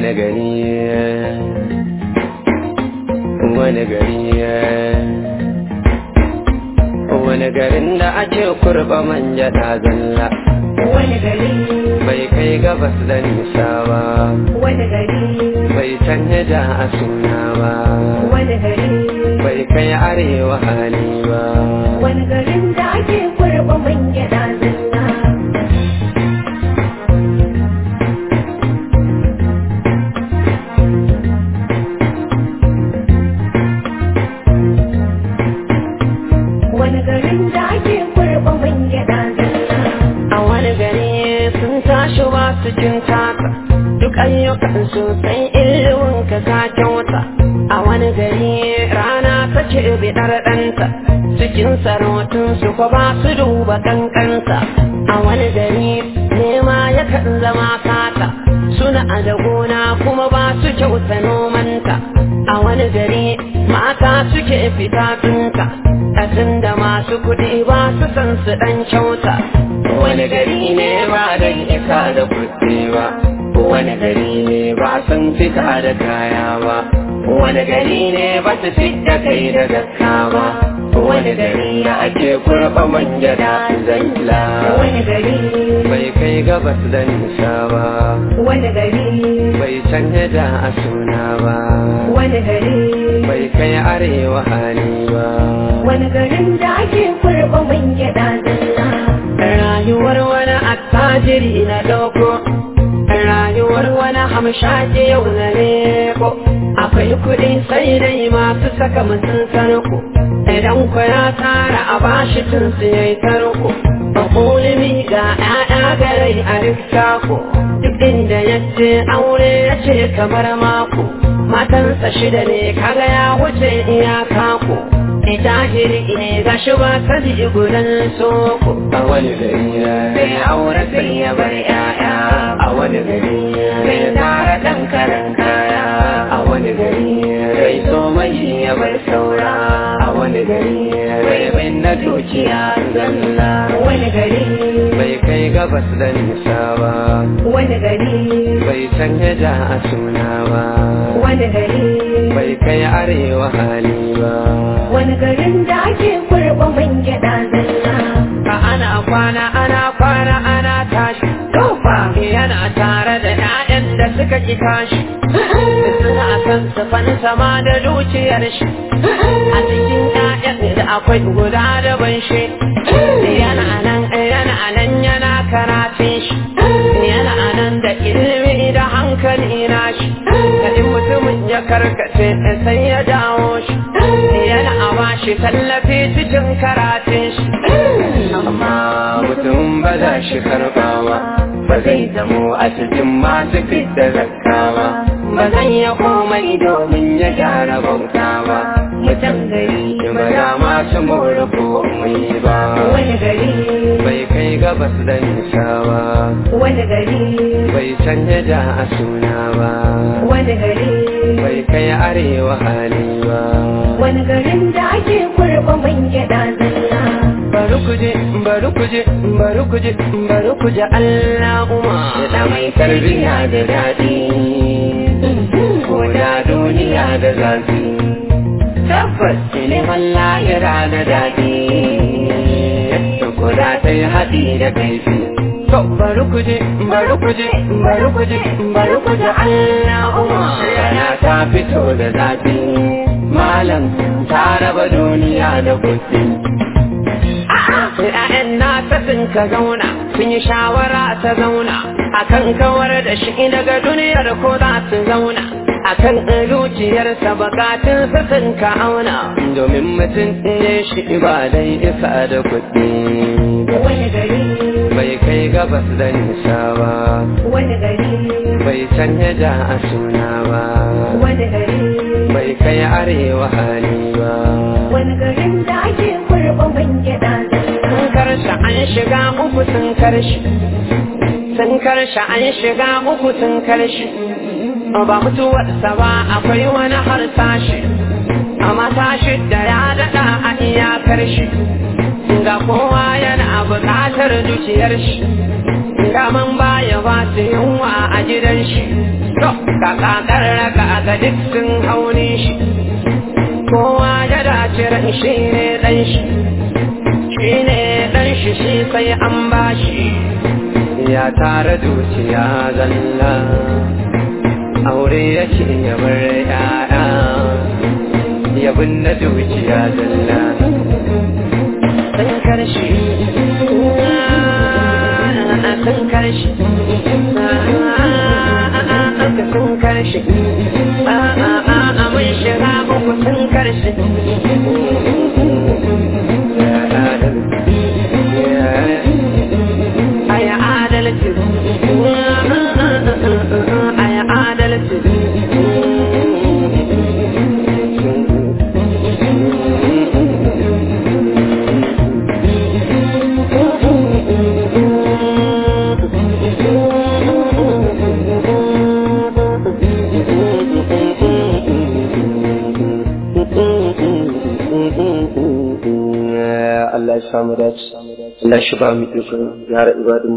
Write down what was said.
wani gari wani gari wani garin da ake kurba manja da zalla. Wani gari. Bai kai gabas da nisa ba. Wani gari. Bai canja da a suna ba. Wani gari. Bai kai arewa hali ba. Wani garin cin taka. Duk ayyukan su sai ilimin ka ka kyauta. A wani gari rana ta ce bidar ɗanta. Cikin sarautun su ko ba su duba kankanta a wani gari nema yakan zama kata suna da gona kuma ba su kyauta nomanta. A wani gari mata suke fita tunka ƙasin da masu kuɗi ba su san su ɗan kyauta. Wani gari ne ba dan isa da kuɗi ba. Wani gari ne ba san fita da kaya ba. Wani gari ne ba su fita kai da zakka ba. Wani gari da ake kurɓa manja da zalla. Wani gari bai kai gabas da nisa ba. Wani gari bai canja da a suna ba. Wani gari bai kai arewa hali ba. Wani garin da ake kurba man gyaɗa zalla rayuwar wani attajiri na doko rayuwar wani hamshaki yau na leko. Akwai kuɗi sai dai masu saka mutum sarko idan ku ya tara a bashi tun su yayi tarko a kulimi ga ƴaƴa garai a duk sako duk inda ya ce aure ya ce kamar mako matansa shida ne kaga ya wuce iyaka ko Ijahiri ne ga shi ba ta ji gudan soko. A wani gari sai aure sai ya bar yaya. A wani gari sai tara dan karan kaya. A wani gari sai so mai ya bar saura. A wani gari sai bin na dukiya zalla. Wani gari bai kai gabas da nisa ba. Wani gari bai canja da a suna ba. Wani gari bai kai arewa hali ba. Wani garin da ake kurba man gyaɗa zalla. Ka ana kwana ana kwana ana tashi. Tofa yana tare da 'ya'yan da suka ki tashi. Suna kan sufan sama da dukiyar shi. A cikin 'ya'yan da akwai guda da ban shi. Yana nan yana nan yana karatun shi. Karkace sai ya dawo shi. Yana a bashi tallafi cikin karatun shi. Amma mutum ba za shi karbawa ba. Zai zamo a cikin masu fidda zakka ba. Zai ya komai domin ya gyara bauta ba. Mutum gari ba za masu more komai ba. Wani gari bai kai gabas da nisa ba. Wani gari bai canja da a suna ba. Wani gari bai kai arewa hali ba. Wani garin da ake kurba man gyaɗa zalla. Bari kuje bari kuje bari kuje bari kuje Allahumma da mai tarbiya da daɗi. Ko da duniya da zafi. Tabbas ilimin lahira da daɗi. Ko da ta yi haɗi da kaifi. To fito da zafi. Malam ‘Ya'yan sun ka zauna, sun yi shawara ta zauna, akan kawar da shi daga duniyar ko za su zauna, akan zuciyarsa bukatunsa sun ka auna, domin mutum ne shi ba dai isa da kuɗi. wani gari Bai kai gabas da nisa ba, wani gari bai canja da a suna ba, wani gari bai kai arewa hali ba. wani garin da ake kurba man gyaɗa zalla sun ƙarshe an shiga uku sun ƙarshe sun ƙarshe an shiga uku sun ƙarshe ba mutuwarsa ba akwai wani harsashi amma tashi da ya daɗa a iyakar shi. Ga kowa yana buƙatar dukiyar shi. Daman baya ba su yunwa a gidan shi. To kakakar raka ga duk sun hauni shi. Kowa ya dace ran shi ne dan shi. Shi ne dan shi shi sai an ba shi. Ya tara dukiya zalla. Aure ya ce ya bar ya'ya. Ya binne dukiya zalla. Sun ƙarshe sun ሳመዳጅ እንዳሽባ የሚጥል ያረ ኢባድም